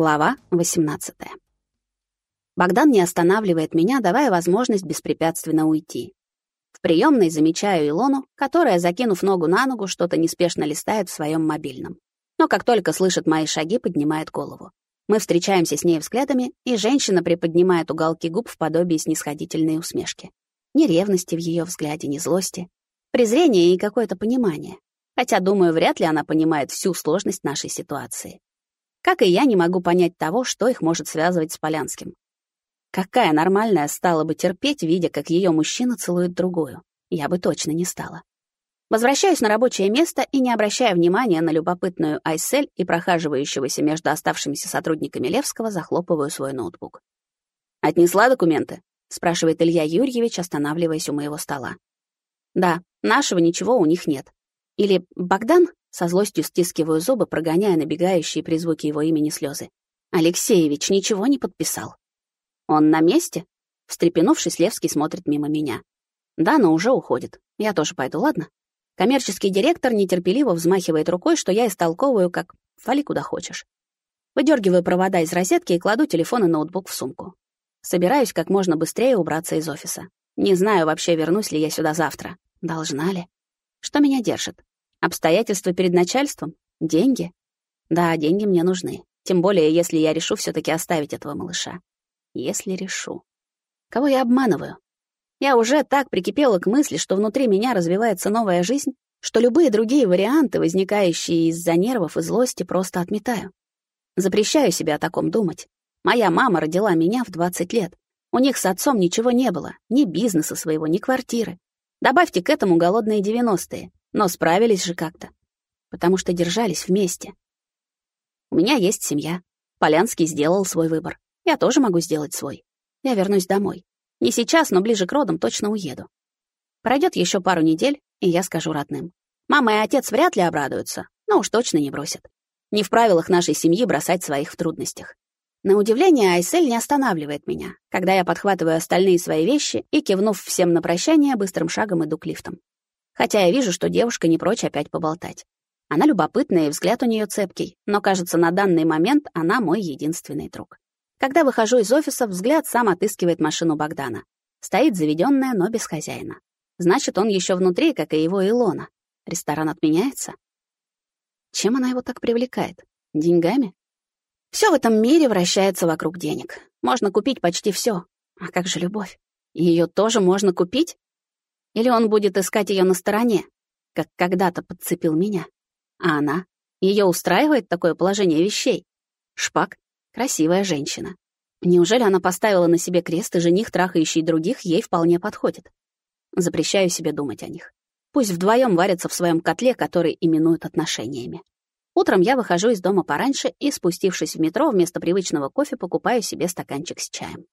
Глава 18. Богдан не останавливает меня, давая возможность беспрепятственно уйти. В приемной замечаю Илону, которая, закинув ногу на ногу, что-то неспешно листает в своем мобильном. Но как только слышит мои шаги, поднимает голову. Мы встречаемся с ней взглядами, и женщина приподнимает уголки губ в подобии снисходительной усмешки. Ни ревности в ее взгляде, ни злости. Презрение и какое-то понимание. Хотя, думаю, вряд ли она понимает всю сложность нашей ситуации. Как и я не могу понять того, что их может связывать с Полянским. Какая нормальная стала бы терпеть, видя, как ее мужчина целует другую? Я бы точно не стала. Возвращаюсь на рабочее место и, не обращая внимания на любопытную Айсель и прохаживающегося между оставшимися сотрудниками Левского, захлопываю свой ноутбук. «Отнесла документы?» — спрашивает Илья Юрьевич, останавливаясь у моего стола. «Да, нашего ничего у них нет. Или Богдан?» Со злостью стискиваю зубы, прогоняя набегающие при звуке его имени слезы. Алексеевич ничего не подписал. Он на месте? Встрепенувшись, Левский смотрит мимо меня. Да, но уже уходит. Я тоже пойду, ладно? Коммерческий директор нетерпеливо взмахивает рукой, что я истолковываю как «фали куда хочешь». Выдергиваю провода из розетки и кладу телефон и ноутбук в сумку. Собираюсь как можно быстрее убраться из офиса. Не знаю вообще, вернусь ли я сюда завтра. Должна ли? Что меня держит? Обстоятельства перед начальством? Деньги? Да, деньги мне нужны. Тем более, если я решу все таки оставить этого малыша. Если решу. Кого я обманываю? Я уже так прикипела к мысли, что внутри меня развивается новая жизнь, что любые другие варианты, возникающие из-за нервов и злости, просто отметаю. Запрещаю себе о таком думать. Моя мама родила меня в 20 лет. У них с отцом ничего не было, ни бизнеса своего, ни квартиры. Добавьте к этому голодные девяностые. Но справились же как-то, потому что держались вместе. У меня есть семья. Полянский сделал свой выбор. Я тоже могу сделать свой. Я вернусь домой. Не сейчас, но ближе к родам точно уеду. Пройдет еще пару недель, и я скажу родным. Мама и отец вряд ли обрадуются, но уж точно не бросят. Не в правилах нашей семьи бросать своих в трудностях. На удивление, Айсель не останавливает меня, когда я подхватываю остальные свои вещи и, кивнув всем на прощание, быстрым шагом иду к лифтам хотя я вижу, что девушка не прочь опять поболтать. Она любопытная, и взгляд у нее цепкий, но, кажется, на данный момент она мой единственный друг. Когда выхожу из офиса, взгляд сам отыскивает машину Богдана. Стоит заведенная, но без хозяина. Значит, он еще внутри, как и его Илона. Ресторан отменяется? Чем она его так привлекает? Деньгами? Все в этом мире вращается вокруг денег. Можно купить почти все. А как же любовь? Ее тоже можно купить? Или он будет искать ее на стороне, как когда-то подцепил меня? А она? Ее устраивает такое положение вещей? Шпак — красивая женщина. Неужели она поставила на себе крест, и жених, трахающий других, ей вполне подходит? Запрещаю себе думать о них. Пусть вдвоем варятся в своем котле, который именуют отношениями. Утром я выхожу из дома пораньше и, спустившись в метро, вместо привычного кофе покупаю себе стаканчик с чаем.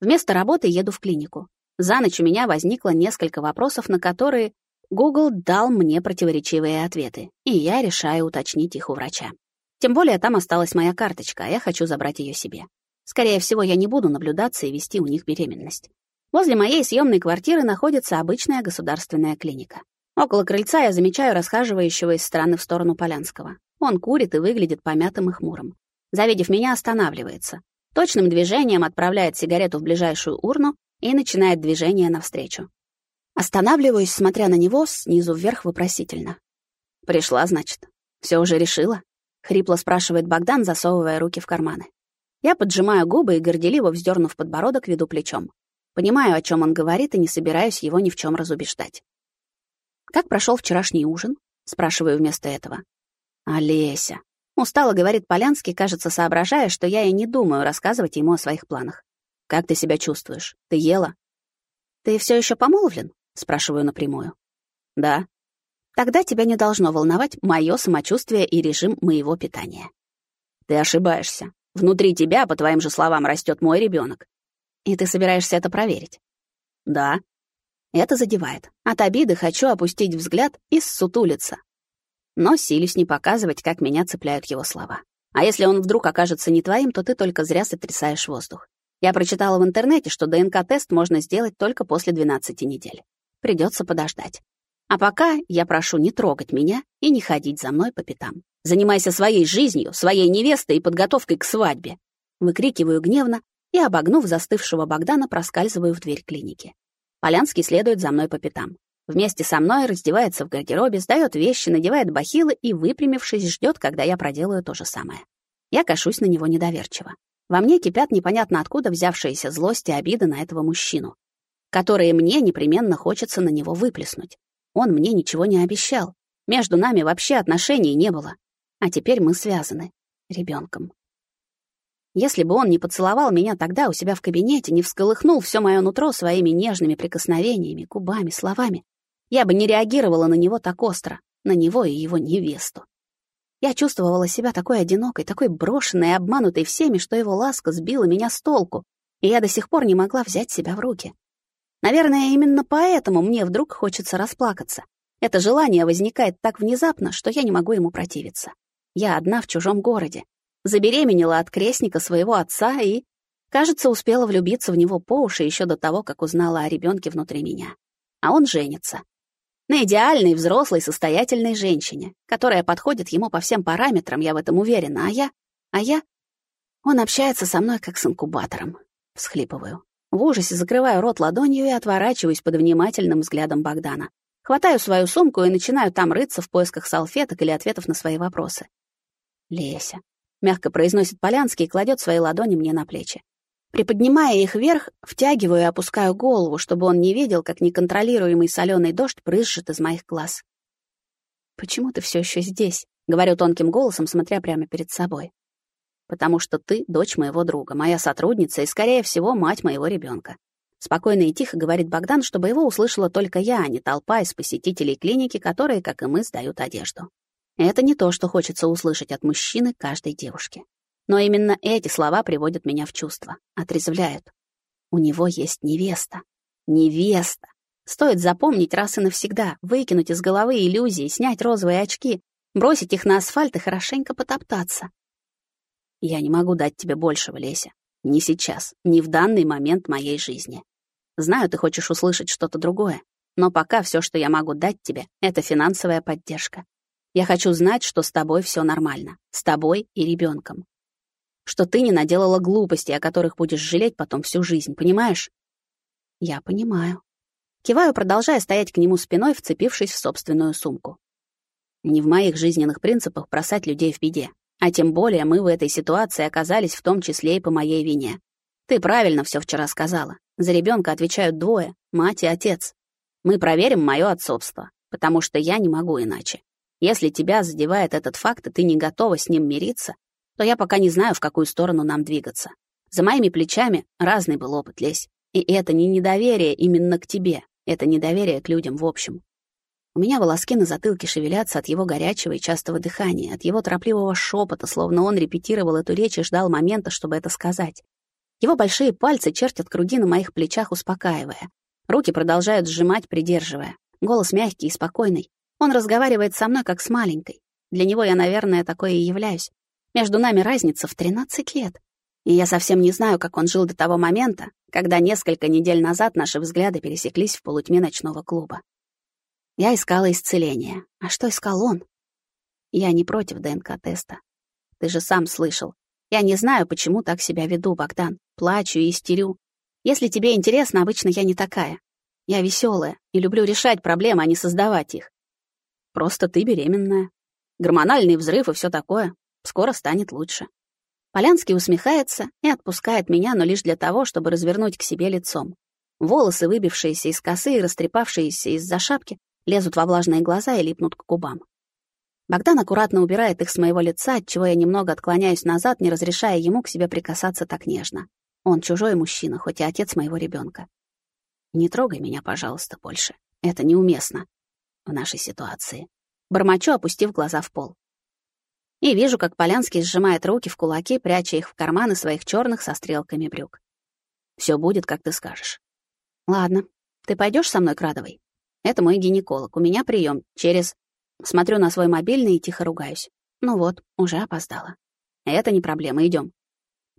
Вместо работы еду в клинику. За ночь у меня возникло несколько вопросов, на которые Google дал мне противоречивые ответы, и я решаю уточнить их у врача. Тем более там осталась моя карточка, а я хочу забрать ее себе. Скорее всего, я не буду наблюдаться и вести у них беременность. Возле моей съемной квартиры находится обычная государственная клиника. Около крыльца я замечаю расхаживающего из стороны в сторону Полянского. Он курит и выглядит помятым и хмурым. Завидев меня, останавливается. Точным движением отправляет сигарету в ближайшую урну и начинает движение навстречу. Останавливаюсь, смотря на него снизу вверх вопросительно. «Пришла, значит? Все уже решила?» — хрипло спрашивает Богдан, засовывая руки в карманы. Я поджимаю губы и, горделиво вздернув подбородок, веду плечом. Понимаю, о чем он говорит, и не собираюсь его ни в чем разубеждать. «Как прошел вчерашний ужин?» — спрашиваю вместо этого. «Олеся». Устало говорит Полянский, кажется, соображая, что я и не думаю рассказывать ему о своих планах. Как ты себя чувствуешь? Ты ела? Ты все еще помолвлен? Спрашиваю напрямую. Да. Тогда тебя не должно волновать мое самочувствие и режим моего питания. Ты ошибаешься. Внутри тебя, по твоим же словам, растет мой ребенок. И ты собираешься это проверить? Да. Это задевает. От обиды хочу опустить взгляд и ссутулиться. Но силюсь не показывать, как меня цепляют его слова. А если он вдруг окажется не твоим, то ты только зря сотрясаешь воздух. Я прочитала в интернете, что ДНК-тест можно сделать только после 12 недель. Придется подождать. А пока я прошу не трогать меня и не ходить за мной по пятам. Занимайся своей жизнью, своей невестой и подготовкой к свадьбе. Выкрикиваю гневно и, обогнув застывшего Богдана, проскальзываю в дверь клиники. Полянский следует за мной по пятам. Вместе со мной раздевается в гардеробе, сдаёт вещи, надевает бахилы и, выпрямившись, ждёт, когда я проделаю то же самое. Я кашусь на него недоверчиво. Во мне кипят непонятно откуда взявшиеся злость и обида на этого мужчину, которые мне непременно хочется на него выплеснуть. Он мне ничего не обещал. Между нами вообще отношений не было. А теперь мы связаны. ребенком. Если бы он не поцеловал меня тогда у себя в кабинете, не всколыхнул все мое нутро своими нежными прикосновениями, губами, словами, я бы не реагировала на него так остро, на него и его невесту. Я чувствовала себя такой одинокой, такой брошенной и обманутой всеми, что его ласка сбила меня с толку, и я до сих пор не могла взять себя в руки. Наверное, именно поэтому мне вдруг хочется расплакаться. Это желание возникает так внезапно, что я не могу ему противиться. Я одна в чужом городе. Забеременела от крестника своего отца и, кажется, успела влюбиться в него по уши еще до того, как узнала о ребенке внутри меня. А он женится на идеальной, взрослой, состоятельной женщине, которая подходит ему по всем параметрам, я в этом уверена, а я... А я... Он общается со мной как с инкубатором. Всхлипываю. В ужасе закрываю рот ладонью и отворачиваюсь под внимательным взглядом Богдана. Хватаю свою сумку и начинаю там рыться в поисках салфеток или ответов на свои вопросы. «Леся», — мягко произносит Полянский и кладет свои ладони мне на плечи. Приподнимая их вверх, втягиваю и опускаю голову, чтобы он не видел, как неконтролируемый соленый дождь брызжет из моих глаз. «Почему ты все еще здесь?» — говорю тонким голосом, смотря прямо перед собой. «Потому что ты — дочь моего друга, моя сотрудница и, скорее всего, мать моего ребенка. Спокойно и тихо говорит Богдан, чтобы его услышала только я, а не толпа из посетителей клиники, которые, как и мы, сдают одежду. Это не то, что хочется услышать от мужчины каждой девушки. Но именно эти слова приводят меня в чувство, отрезвляют. У него есть невеста. Невеста. Стоит запомнить раз и навсегда, выкинуть из головы иллюзии, снять розовые очки, бросить их на асфальт и хорошенько потоптаться. Я не могу дать тебе большего, Леся. Не сейчас, не в данный момент моей жизни. Знаю, ты хочешь услышать что-то другое, но пока все, что я могу дать тебе, это финансовая поддержка. Я хочу знать, что с тобой все нормально, с тобой и ребенком что ты не наделала глупостей, о которых будешь жалеть потом всю жизнь, понимаешь? Я понимаю. Киваю, продолжая стоять к нему спиной, вцепившись в собственную сумку. Не в моих жизненных принципах бросать людей в беде. А тем более мы в этой ситуации оказались в том числе и по моей вине. Ты правильно все вчера сказала. За ребенка отвечают двое — мать и отец. Мы проверим мое отцовство, потому что я не могу иначе. Если тебя задевает этот факт, и ты не готова с ним мириться, то я пока не знаю, в какую сторону нам двигаться. За моими плечами разный был опыт, Лесь. И это не недоверие именно к тебе, это недоверие к людям в общем. У меня волоски на затылке шевелятся от его горячего и частого дыхания, от его торопливого шепота, словно он репетировал эту речь и ждал момента, чтобы это сказать. Его большие пальцы чертят круги на моих плечах, успокаивая. Руки продолжают сжимать, придерживая. Голос мягкий и спокойный. Он разговаривает со мной, как с маленькой. Для него я, наверное, такое и являюсь. Между нами разница в 13 лет. И я совсем не знаю, как он жил до того момента, когда несколько недель назад наши взгляды пересеклись в полутьме ночного клуба. Я искала исцеление. А что искал он? Я не против ДНК-теста. Ты же сам слышал. Я не знаю, почему так себя веду, Богдан. Плачу и истерю. Если тебе интересно, обычно я не такая. Я веселая и люблю решать проблемы, а не создавать их. Просто ты беременная. Гормональный взрыв и все такое. Скоро станет лучше. Полянский усмехается и отпускает меня, но лишь для того, чтобы развернуть к себе лицом. Волосы, выбившиеся из косы и растрепавшиеся из-за шапки, лезут во влажные глаза и липнут к губам. Богдан аккуратно убирает их с моего лица, отчего я немного отклоняюсь назад, не разрешая ему к себе прикасаться так нежно. Он чужой мужчина, хоть и отец моего ребенка. Не трогай меня, пожалуйста, больше. Это неуместно в нашей ситуации. Бормочу, опустив глаза в пол. И вижу, как Полянский сжимает руки в кулаки, пряча их в карманы своих черных со стрелками брюк. Все будет, как ты скажешь. Ладно. Ты пойдешь со мной к Радовой? Это мой гинеколог. У меня прием через... Смотрю на свой мобильный и тихо ругаюсь. Ну вот, уже опоздала. Это не проблема, идем.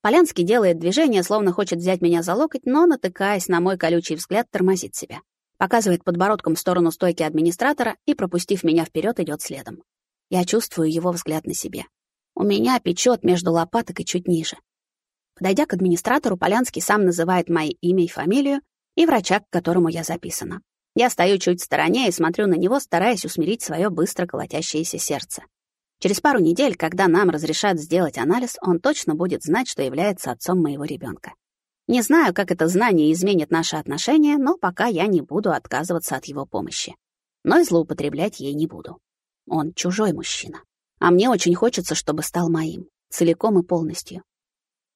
Полянский делает движение, словно хочет взять меня за локоть, но, натыкаясь на мой колючий взгляд, тормозит себя. Показывает подбородком в сторону стойки администратора и, пропустив меня вперед, идет следом. Я чувствую его взгляд на себе. У меня печет между лопаток и чуть ниже. Подойдя к администратору, Полянский сам называет мое имя и фамилию и врача, к которому я записана. Я стою чуть в стороне и смотрю на него, стараясь усмирить свое быстро колотящееся сердце. Через пару недель, когда нам разрешат сделать анализ, он точно будет знать, что является отцом моего ребенка. Не знаю, как это знание изменит наши отношения, но пока я не буду отказываться от его помощи. Но и злоупотреблять ей не буду. Он чужой мужчина. А мне очень хочется, чтобы стал моим. Целиком и полностью.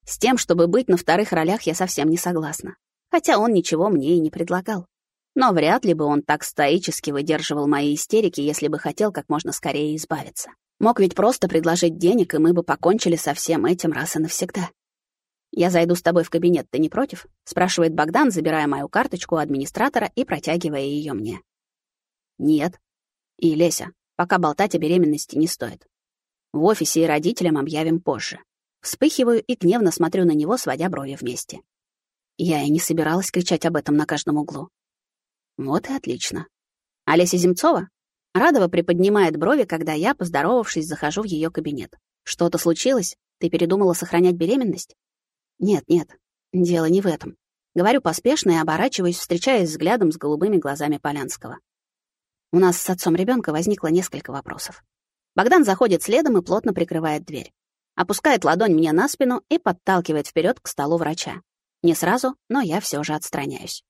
С тем, чтобы быть на вторых ролях, я совсем не согласна. Хотя он ничего мне и не предлагал. Но вряд ли бы он так стоически выдерживал мои истерики, если бы хотел как можно скорее избавиться. Мог ведь просто предложить денег, и мы бы покончили со всем этим раз и навсегда. «Я зайду с тобой в кабинет, ты не против?» — спрашивает Богдан, забирая мою карточку у администратора и протягивая ее мне. «Нет». «И, Леся, пока болтать о беременности не стоит. В офисе и родителям объявим позже». Вспыхиваю и гневно смотрю на него, сводя брови вместе. Я и не собиралась кричать об этом на каждом углу. Вот и отлично. Олеся Земцова? Радова приподнимает брови, когда я, поздоровавшись, захожу в ее кабинет. Что-то случилось? Ты передумала сохранять беременность? Нет, нет, дело не в этом. Говорю поспешно и оборачиваюсь, встречаясь взглядом с голубыми глазами Полянского. У нас с отцом ребенка возникло несколько вопросов. Богдан заходит следом и плотно прикрывает дверь. Опускает ладонь мне на спину и подталкивает вперед к столу врача. Не сразу, но я все же отстраняюсь.